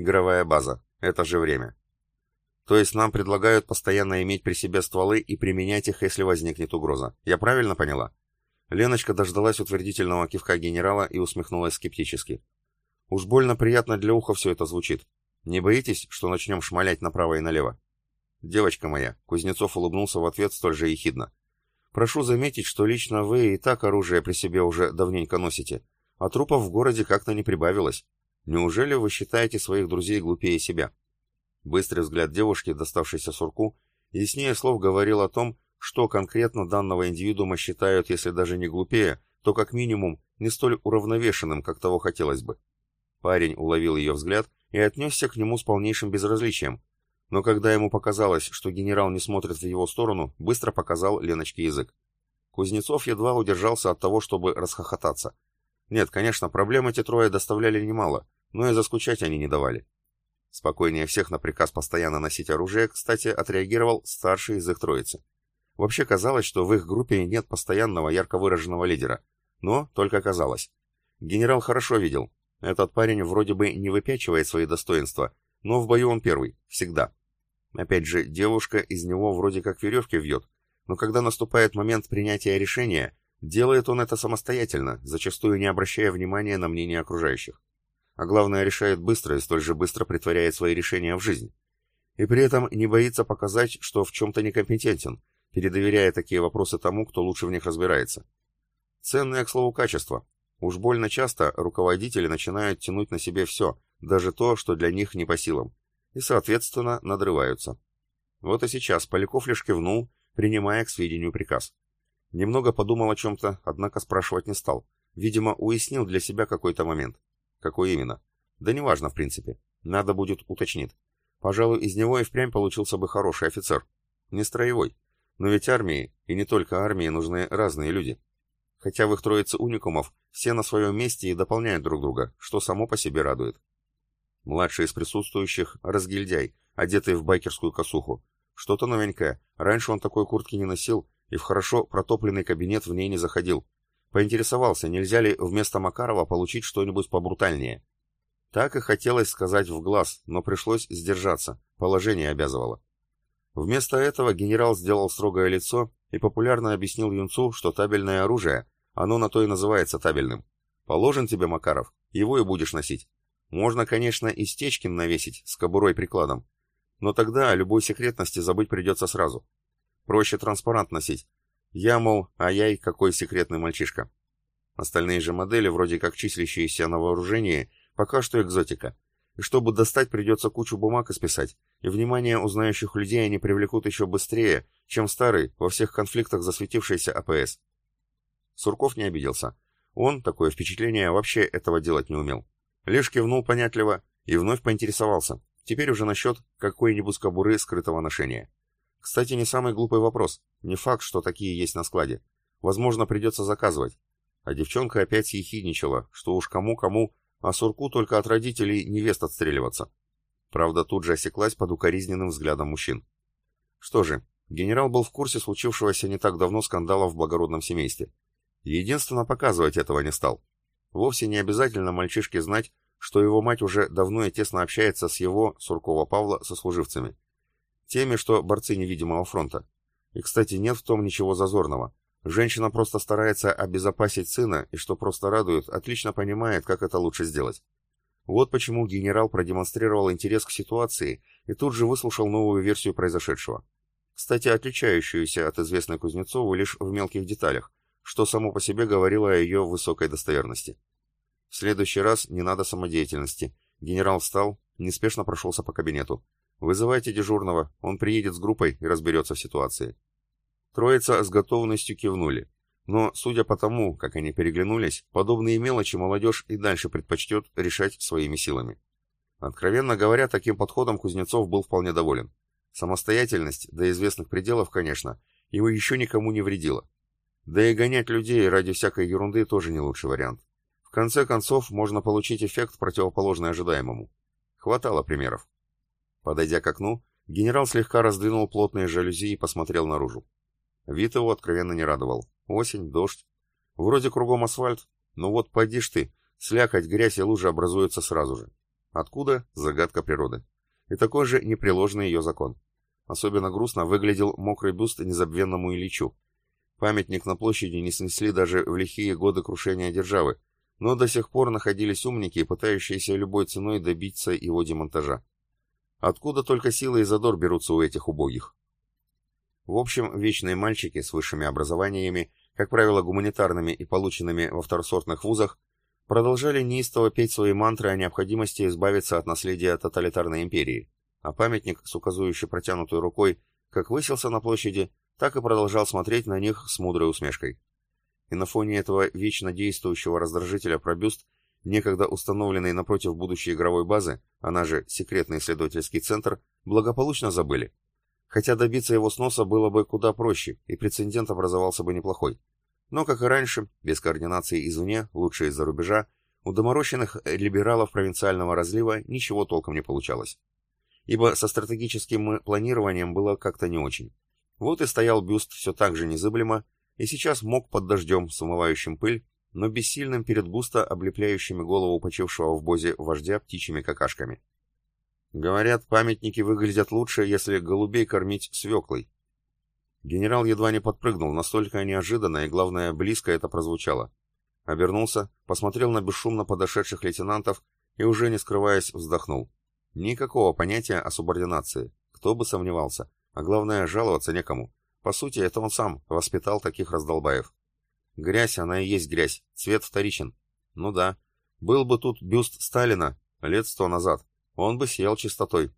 Игровая база. Это же время. То есть нам предлагают постоянно иметь при себе стволы и применять их, если возникнет угроза. Я правильно поняла? Леночка дождалась утвердительного кивка генерала и усмехнулась скептически. Уж больно приятно для уха все это звучит. Не боитесь, что начнем шмалять направо и налево? Девочка моя, Кузнецов улыбнулся в ответ столь же ехидно. Прошу заметить, что лично вы и так оружие при себе уже давненько носите, а трупов в городе как-то не прибавилось. Неужели вы считаете своих друзей глупее себя? Быстрый взгляд девушки, доставшийся сурку, яснее слов говорил о том, что конкретно данного индивидуума считают, если даже не глупее, то как минимум не столь уравновешенным, как того хотелось бы. Парень уловил ее взгляд и отнесся к нему с полнейшим безразличием, но когда ему показалось, что генерал не смотрит в его сторону, быстро показал Леночке язык. Кузнецов едва удержался от того, чтобы расхохотаться. Нет, конечно, проблем эти трое доставляли немало, но и заскучать они не давали. Спокойнее всех на приказ постоянно носить оружие, кстати, отреагировал старший из их троицы. Вообще казалось, что в их группе нет постоянного ярко выраженного лидера. Но только казалось. Генерал хорошо видел. Этот парень вроде бы не выпячивает свои достоинства, но в бою он первый, всегда. Опять же, девушка из него вроде как веревки вьет, но когда наступает момент принятия решения, делает он это самостоятельно, зачастую не обращая внимания на мнение окружающих. А главное, решает быстро и столь же быстро притворяет свои решения в жизнь. И при этом не боится показать, что в чем-то некомпетентен, передоверяя такие вопросы тому, кто лучше в них разбирается. Ценное, к слову, качество. Уж больно часто руководители начинают тянуть на себе все, даже то, что для них не по силам и, соответственно, надрываются. Вот и сейчас Поляков лишь кивнул, принимая к сведению приказ. Немного подумал о чем-то, однако спрашивать не стал. Видимо, уяснил для себя какой-то момент. Какой именно? Да неважно, в принципе. Надо будет уточнить. Пожалуй, из него и впрямь получился бы хороший офицер. Не строевой. Но ведь армии, и не только армии, нужны разные люди. Хотя в их троице уникумов все на своем месте и дополняют друг друга, что само по себе радует. Младший из присутствующих — разгильдяй, одетый в байкерскую косуху. Что-то новенькое. Раньше он такой куртки не носил и в хорошо протопленный кабинет в ней не заходил. Поинтересовался, нельзя ли вместо Макарова получить что-нибудь побрутальнее. Так и хотелось сказать в глаз, но пришлось сдержаться, положение обязывало. Вместо этого генерал сделал строгое лицо и популярно объяснил юнцу, что табельное оружие, оно на то и называется табельным. Положен тебе, Макаров, его и будешь носить. Можно, конечно, и Стечкин навесить с кобурой-прикладом, но тогда о любой секретности забыть придется сразу. Проще транспарант носить. Я, мол, ай-яй, какой секретный мальчишка. Остальные же модели, вроде как числящиеся на вооружении, пока что экзотика. И чтобы достать, придется кучу бумаг исписать, и внимание узнающих людей они привлекут еще быстрее, чем старый, во всех конфликтах засветившийся АПС. Сурков не обиделся. Он, такое впечатление, вообще этого делать не умел. Лишь кивнул понятливо и вновь поинтересовался, теперь уже насчет какой-нибудь кобуры скрытого ношения. Кстати, не самый глупый вопрос. Не факт, что такие есть на складе. Возможно, придется заказывать. А девчонка опять съехидничала, что уж кому-кому, а Сурку только от родителей невест отстреливаться. Правда, тут же осеклась под укоризненным взглядом мужчин. Что же, генерал был в курсе случившегося не так давно скандала в благородном семействе. Единственно, показывать этого не стал. Вовсе не обязательно мальчишке знать, что его мать уже давно и тесно общается с его, Суркова Павла, сослуживцами. Теми, что борцы невидимого фронта. И, кстати, нет в том ничего зазорного. Женщина просто старается обезопасить сына, и что просто радует, отлично понимает, как это лучше сделать. Вот почему генерал продемонстрировал интерес к ситуации и тут же выслушал новую версию произошедшего. Кстати, отличающуюся от известной Кузнецову лишь в мелких деталях, что само по себе говорило о ее высокой достоверности. В следующий раз не надо самодеятельности. Генерал встал, неспешно прошелся по кабинету. «Вызывайте дежурного, он приедет с группой и разберется в ситуации». Троица с готовностью кивнули. Но, судя по тому, как они переглянулись, подобные мелочи молодежь и дальше предпочтет решать своими силами. Откровенно говоря, таким подходом Кузнецов был вполне доволен. Самостоятельность, до известных пределов, конечно, его еще никому не вредила. Да и гонять людей ради всякой ерунды тоже не лучший вариант. В конце концов, можно получить эффект, противоположный ожидаемому. Хватало примеров. Подойдя к окну, генерал слегка раздвинул плотные жалюзи и посмотрел наружу. Вид его откровенно не радовал. Осень, дождь. Вроде кругом асфальт, но вот поди ж ты, слякоть, грязь и лужи образуются сразу же. Откуда? Загадка природы. И такой же непреложный ее закон. Особенно грустно выглядел мокрый бюст незабвенному Ильичу. Памятник на площади не снесли даже в лихие годы крушения державы, но до сих пор находились умники, пытающиеся любой ценой добиться его демонтажа. Откуда только силы и задор берутся у этих убогих? В общем, вечные мальчики с высшими образованиями, как правило гуманитарными и полученными во второсортных вузах, продолжали неистово петь свои мантры о необходимости избавиться от наследия тоталитарной империи, а памятник с указующей протянутой рукой как высился на площади, так и продолжал смотреть на них с мудрой усмешкой. И на фоне этого вечно действующего раздражителя про некогда установленный напротив будущей игровой базы, она же секретный исследовательский центр, благополучно забыли. Хотя добиться его сноса было бы куда проще, и прецедент образовался бы неплохой. Но, как и раньше, без координации извне, лучше из-за рубежа, у доморощенных либералов провинциального разлива ничего толком не получалось. Ибо со стратегическим планированием было как-то не очень. Вот и стоял бюст все так же незыблемо, и сейчас мог под дождем, смывающим пыль, но бессильным перед густо облепляющими голову почившего в бозе вождя птичьими какашками. Говорят, памятники выглядят лучше, если голубей кормить свеклой. Генерал едва не подпрыгнул, настолько неожиданно и, главное, близко это прозвучало. Обернулся, посмотрел на бесшумно подошедших лейтенантов и, уже не скрываясь, вздохнул. Никакого понятия о субординации. Кто бы сомневался. А главное, жаловаться некому. По сути, это он сам воспитал таких раздолбаев. Грязь, она и есть грязь, цвет вторичен. Ну да, был бы тут бюст Сталина лет сто назад, он бы сиял чистотой.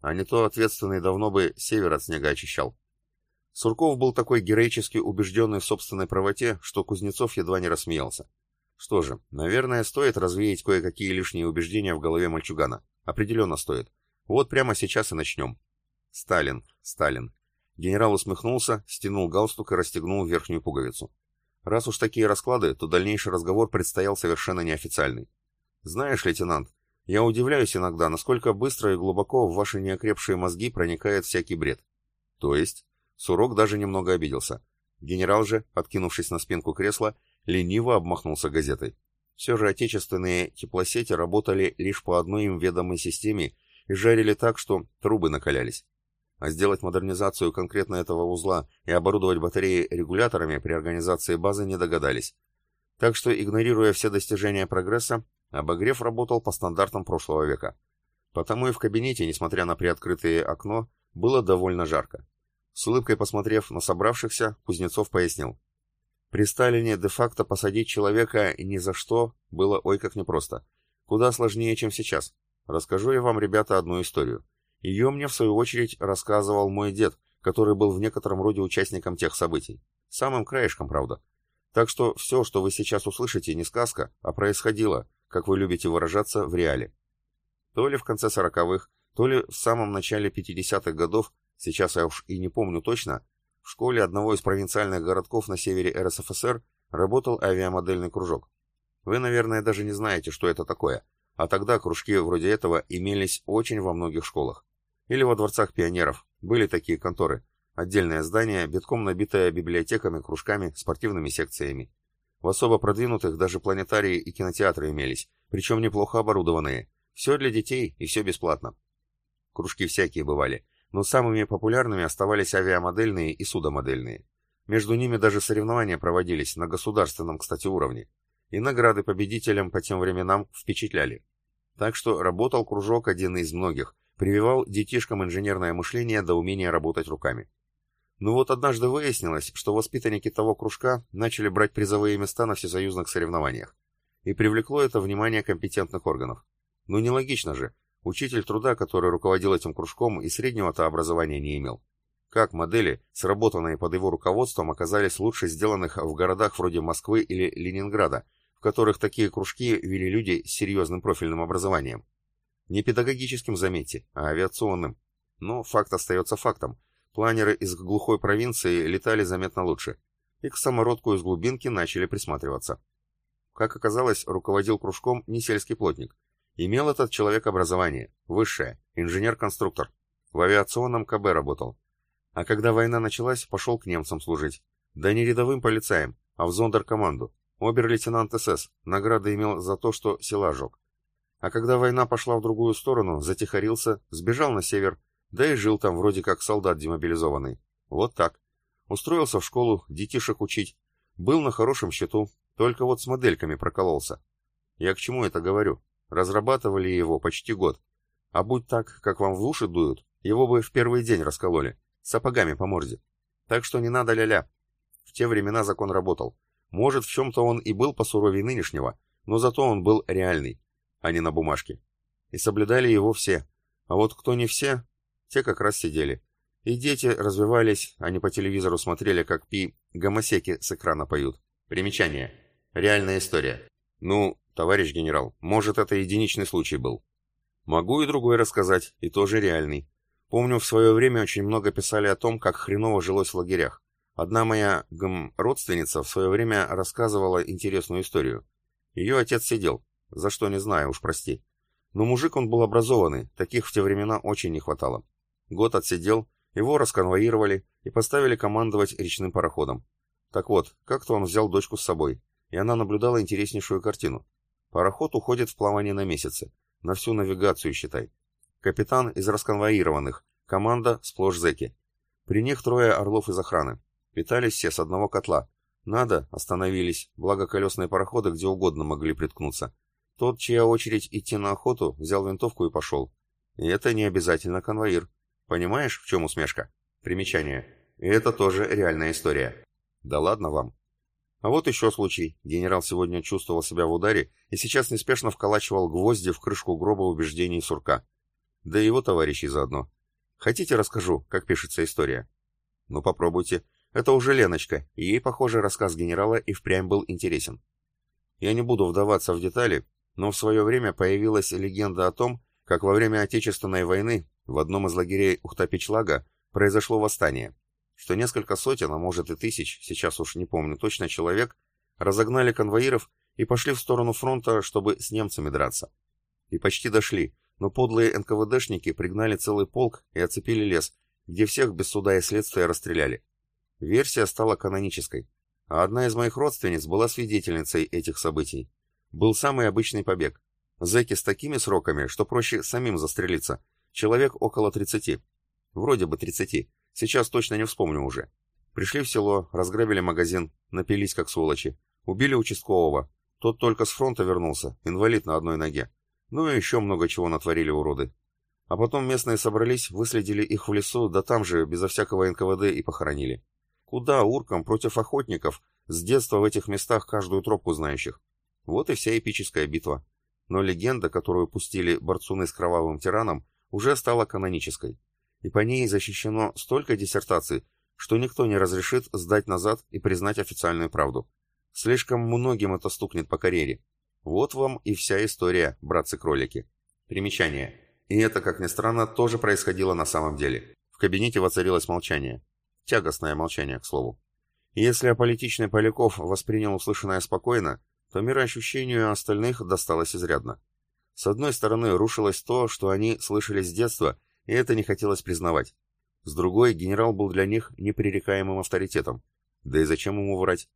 А не то ответственный давно бы север от снега очищал. Сурков был такой героически убежденный в собственной правоте, что Кузнецов едва не рассмеялся. Что же, наверное, стоит развеять кое-какие лишние убеждения в голове мальчугана. Определенно стоит. Вот прямо сейчас и начнем. Сталин, Сталин. Генерал усмехнулся, стянул галстук и расстегнул верхнюю пуговицу. Раз уж такие расклады, то дальнейший разговор предстоял совершенно неофициальный. Знаешь, лейтенант, я удивляюсь иногда, насколько быстро и глубоко в ваши неокрепшие мозги проникает всякий бред. То есть, Сурок даже немного обиделся. Генерал же, откинувшись на спинку кресла, лениво обмахнулся газетой. Все же отечественные теплосети работали лишь по одной им ведомой системе и жарили так, что трубы накалялись. А сделать модернизацию конкретно этого узла и оборудовать батареи регуляторами при организации базы не догадались. Так что, игнорируя все достижения прогресса, обогрев работал по стандартам прошлого века. Потому и в кабинете, несмотря на приоткрытое окно, было довольно жарко. С улыбкой посмотрев на собравшихся, Кузнецов пояснил. При Сталине де-факто посадить человека ни за что было ой как непросто. Куда сложнее, чем сейчас. Расскажу я вам, ребята, одну историю. Ее мне, в свою очередь, рассказывал мой дед, который был в некотором роде участником тех событий. Самым краешком, правда. Так что все, что вы сейчас услышите, не сказка, а происходило, как вы любите выражаться, в реале. То ли в конце сороковых, то ли в самом начале 50-х годов, сейчас я уж и не помню точно, в школе одного из провинциальных городков на севере РСФСР работал авиамодельный кружок. Вы, наверное, даже не знаете, что это такое, а тогда кружки вроде этого имелись очень во многих школах. Или во дворцах пионеров. Были такие конторы. Отдельное здание, битком набитое библиотеками, кружками, спортивными секциями. В особо продвинутых даже планетарии и кинотеатры имелись, причем неплохо оборудованные. Все для детей и все бесплатно. Кружки всякие бывали, но самыми популярными оставались авиамодельные и судомодельные. Между ними даже соревнования проводились на государственном, кстати, уровне. И награды победителям по тем временам впечатляли. Так что работал кружок один из многих, прививал детишкам инженерное мышление до умения работать руками. Но вот однажды выяснилось, что воспитанники того кружка начали брать призовые места на всесоюзных соревнованиях. И привлекло это внимание компетентных органов. Ну нелогично же, учитель труда, который руководил этим кружком, и среднего-то образования не имел. Как модели, сработанные под его руководством, оказались лучше сделанных в городах вроде Москвы или Ленинграда, в которых такие кружки вели люди с серьезным профильным образованием. Не педагогическим, заметьте, а авиационным. Но факт остается фактом. Планеры из глухой провинции летали заметно лучше. И к самородку из глубинки начали присматриваться. Как оказалось, руководил кружком не сельский плотник. Имел этот человек образование, высшее, инженер-конструктор. В авиационном КБ работал. А когда война началась, пошел к немцам служить. Да не рядовым полицаем, а в зондеркоманду. Обер-лейтенант СС, награды имел за то, что села жег. А когда война пошла в другую сторону, затихарился, сбежал на север, да и жил там вроде как солдат демобилизованный. Вот так. Устроился в школу детишек учить. Был на хорошем счету, только вот с модельками прокололся. Я к чему это говорю? Разрабатывали его почти год. А будь так, как вам в уши дуют, его бы в первый день раскололи. Сапогами по морде. Так что не надо ля-ля. В те времена закон работал. Может, в чем-то он и был посуровее нынешнего, но зато он был реальный, а не на бумажке. И соблюдали его все. А вот кто не все, те как раз сидели. И дети развивались, они по телевизору смотрели, как пи гомосеки с экрана поют. Примечание. Реальная история. Ну, товарищ генерал, может, это единичный случай был. Могу и другой рассказать, и тоже реальный. Помню, в свое время очень много писали о том, как хреново жилось в лагерях. Одна моя, гм, родственница в свое время рассказывала интересную историю. Ее отец сидел, за что не знаю, уж прости. Но мужик он был образованный, таких в те времена очень не хватало. Год отсидел, его расконвоировали и поставили командовать речным пароходом. Так вот, как-то он взял дочку с собой, и она наблюдала интереснейшую картину. Пароход уходит в плавание на месяцы, на всю навигацию считай. Капитан из расконвоированных, команда сплошь зэки. При них трое орлов из охраны. Питались все с одного котла. Надо, остановились, благо колесные пароходы где угодно могли приткнуться. Тот, чья очередь идти на охоту, взял винтовку и пошел. И это не обязательно конвоир. Понимаешь, в чем усмешка? Примечание. И это тоже реальная история. Да ладно вам. А вот еще случай. Генерал сегодня чувствовал себя в ударе и сейчас неспешно вколачивал гвозди в крышку гроба убеждений сурка. Да и его товарищей заодно. Хотите, расскажу, как пишется история? Ну, попробуйте. Это уже Леночка, и ей, похоже, рассказ генерала и впрямь был интересен. Я не буду вдаваться в детали, но в свое время появилась легенда о том, как во время Отечественной войны в одном из лагерей Ухтапичлага произошло восстание, что несколько сотен, а может и тысяч, сейчас уж не помню точно, человек разогнали конвоиров и пошли в сторону фронта, чтобы с немцами драться. И почти дошли, но подлые НКВДшники пригнали целый полк и оцепили лес, где всех без суда и следствия расстреляли. Версия стала канонической, а одна из моих родственниц была свидетельницей этих событий. Был самый обычный побег. Зэки с такими сроками, что проще самим застрелиться, Человек около 30. Вроде бы 30. Сейчас точно не вспомню уже. Пришли в село, разграбили магазин, напились как сволочи. Убили участкового. Тот только с фронта вернулся, инвалид на одной ноге. Ну и еще много чего натворили уроды. А потом местные собрались, выследили их в лесу, да там же, безо всякого НКВД, и похоронили. Куда уркам против охотников, с детства в этих местах каждую тропку знающих? Вот и вся эпическая битва. Но легенда, которую пустили борцуны с кровавым тираном, уже стала канонической, и по ней защищено столько диссертаций, что никто не разрешит сдать назад и признать официальную правду. Слишком многим это стукнет по карьере. Вот вам и вся история, братцы-кролики. Примечание. И это, как ни странно, тоже происходило на самом деле. В кабинете воцарилось молчание. Тягостное молчание, к слову. Если аполитичный Поляков воспринял услышанное спокойно, то мироощущению остальных досталось изрядно. С одной стороны, рушилось то, что они слышали с детства, и это не хотелось признавать. С другой, генерал был для них непререкаемым авторитетом. Да и зачем ему врать?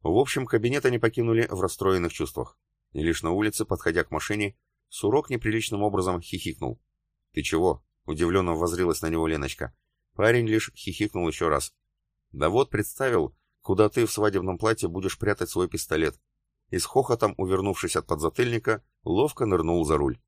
В общем, кабинет они покинули в расстроенных чувствах. И лишь на улице, подходя к машине, Сурок неприличным образом хихикнул. «Ты чего?» — удивленно возрилась на него Леночка. Парень лишь хихикнул еще раз. «Да вот представил, куда ты в свадебном платье будешь прятать свой пистолет и с хохотом, увернувшись от подзатыльника, ловко нырнул за руль.